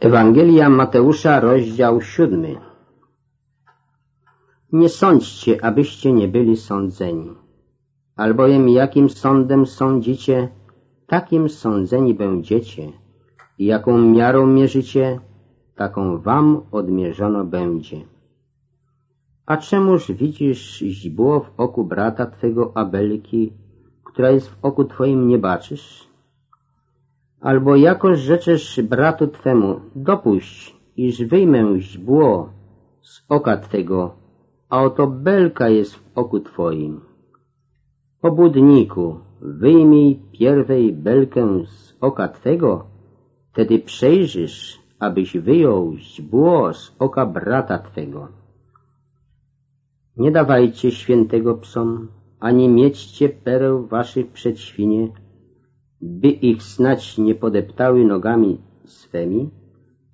Ewangelia Mateusza, rozdział siódmy. Nie sądźcie, abyście nie byli sądzeni, albowiem jakim sądem sądzicie, takim sądzeni będziecie i jaką miarą mierzycie, taką wam odmierzono będzie. A czemuż widzisz źdźbło w oku brata twego Abelki, która jest w oku twoim nie baczysz? Albo jakoż rzeczesz bratu Twemu, dopuść, iż wyjmę źdźbło z oka Twego, a oto belka jest w oku Twoim. Obudniku, wyjmij pierwej belkę z oka Twego, wtedy przejrzysz, abyś wyjął źdźbło z oka brata Twego. Nie dawajcie świętego psom, ani miećcie pereł waszych przed świnie, by ich snać nie podeptały nogami swemi,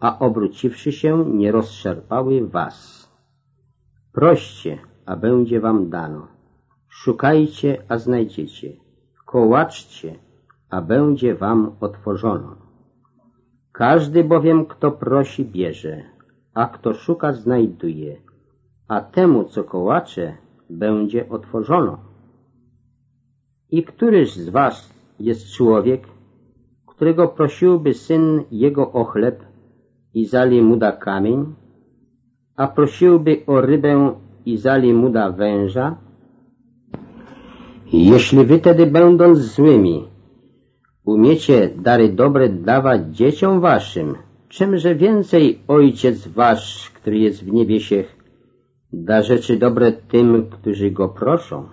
a obróciwszy się nie rozszarpały was. Proście, a będzie wam dano. Szukajcie, a znajdziecie. Kołaczcie, a będzie wam otworzono. Każdy bowiem, kto prosi, bierze, a kto szuka, znajduje, a temu, co kołacze, będzie otworzono. I któryż z was jest człowiek, którego prosiłby syn jego o chleb i zali mu da kamień, a prosiłby o rybę i zali mu da węża? Jeśli wy tedy będąc złymi, umiecie dary dobre dawać dzieciom waszym, czymże więcej Ojciec wasz, który jest w niebiesiech, da rzeczy dobre tym, którzy go proszą?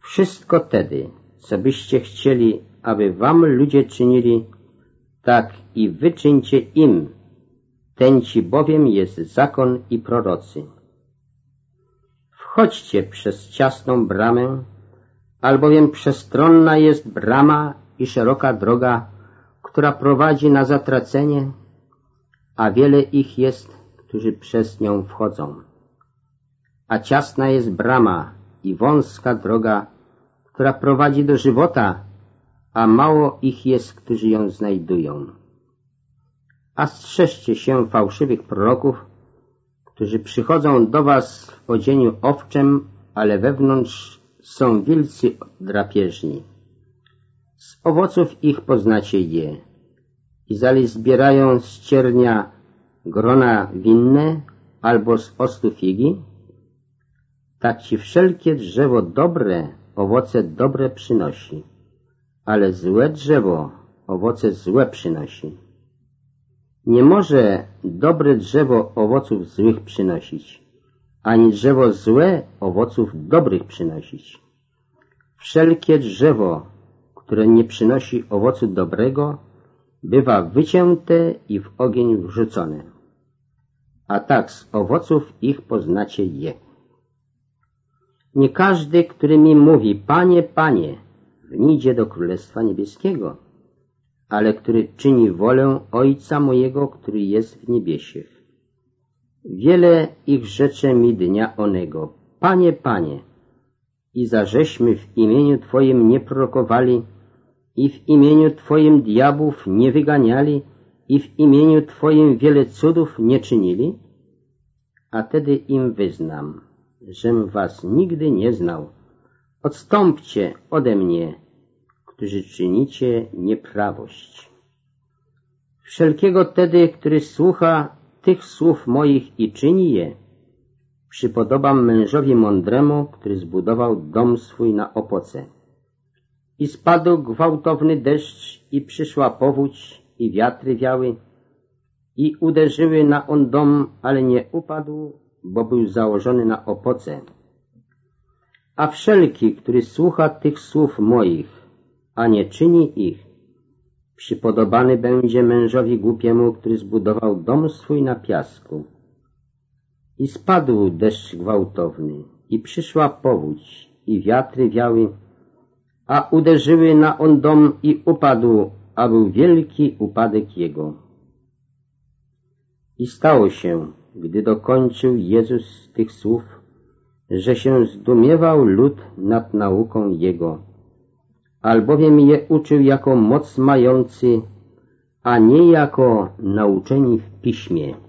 Wszystko tedy, co byście chcieli, aby wam ludzie czynili, tak i wyczyńcie im. Tenci bowiem jest zakon i prorocy. Wchodźcie przez ciasną bramę, albowiem przestronna jest brama i szeroka droga, która prowadzi na zatracenie, a wiele ich jest, którzy przez nią wchodzą. A ciasna jest brama i wąska droga, która prowadzi do żywota, a mało ich jest, którzy ją znajdują. A strzeżcie się fałszywych proroków, którzy przychodzą do was w odzieniu owczem, ale wewnątrz są wilcy drapieżni. Z owoców ich poznacie je. I zali zbierają z ciernia grona winne albo z ostu figi, tak ci wszelkie drzewo dobre owoce dobre przynosi, ale złe drzewo owoce złe przynosi. Nie może dobre drzewo owoców złych przynosić, ani drzewo złe owoców dobrych przynosić. Wszelkie drzewo, które nie przynosi owocu dobrego, bywa wycięte i w ogień wrzucone. A tak z owoców ich poznacie je. Nie każdy, który mi mówi, Panie, Panie, wnijdzie do Królestwa Niebieskiego, ale który czyni wolę Ojca mojego, który jest w niebiesiech. Wiele ich rzecze mi dnia onego, Panie, Panie, i zażeśmy w imieniu Twoim nie prorokowali, i w imieniu Twoim diabłów nie wyganiali, i w imieniu Twoim wiele cudów nie czynili? A tedy im wyznam, żem was nigdy nie znał. Odstąpcie ode mnie, którzy czynicie nieprawość. Wszelkiego tedy, który słucha tych słów moich i czyni je, przypodobam mężowi mądremu, który zbudował dom swój na opoce. I spadł gwałtowny deszcz i przyszła powódź i wiatry wiały i uderzyły na on dom, ale nie upadł, bo był założony na opoce. A wszelki, który słucha tych słów moich, a nie czyni ich, przypodobany będzie mężowi głupiemu, który zbudował dom swój na piasku. I spadł deszcz gwałtowny, i przyszła powódź, i wiatry wiały, a uderzyły na on dom i upadł, a był wielki upadek jego. I stało się, gdy dokończył Jezus tych słów, że się zdumiewał lud nad nauką Jego, albowiem je uczył jako moc mający, a nie jako nauczeni w piśmie.